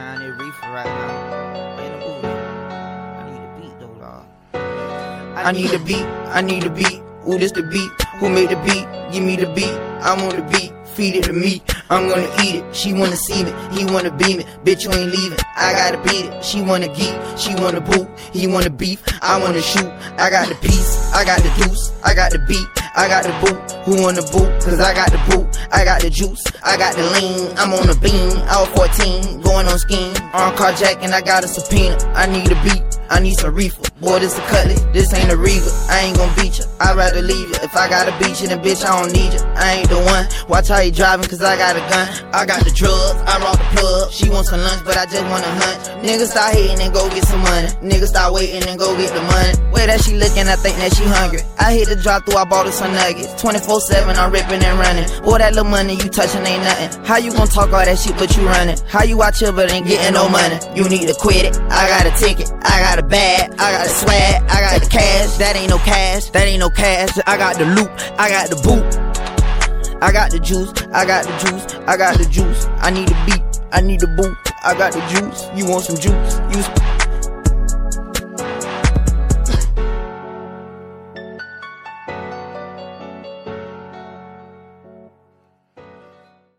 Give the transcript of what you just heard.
behind that reefer right now. In the. I need a beat though, dog. I, need a beat. I need a beat. This the beat. Who made the beat? Give me the beat. I want the beat. Feed it to me. I'm gonna eat it. She wanna see me. He wanna beam it. Bitch, you ain't leaving. I gotta beat it. She wanna geek. She wanna poop. He wanna beef. I wanna shoot. I got the piece. I got the deuce. I got the beat. I got the boot. Who on the boot? Cause I got the boot. I got the juice. I got the lean. I'm on the beam. Was 14. Going on scheme. On carjacking. I got a subpoena. I need a beat. I need some reefer. Boy, this a cutlet. This ain't a Reva. I ain't gon' beat you. I'd rather leave you. If I gotta beat you, then bitch, I don't need you. I ain't the one. Watch how you driving, cause I got a gun. I got the drugs. I rock the plug. She wants some lunch, but I just wanna hunt. Niggas start hating and go get some money. Niggas start waiting and go get the money. Way that she looking, I think that she hungry. I hit the drop through, I bought her some nuggets. 24 7, I'm ripping and running. Boy, that little money you touching ain't nothing. How you gon' talk all that shit, but you running? How you out here, but ain't getting no money? You need to quit it. I got a ticket. I got a bag. I got swag. I got the cash. That ain't no cash. That ain't no cash. I got the loop. I got the boot. I got the juice, I got the juice, I got the juice. I need a beat, I need a boot, I got the juice. You want some juice? You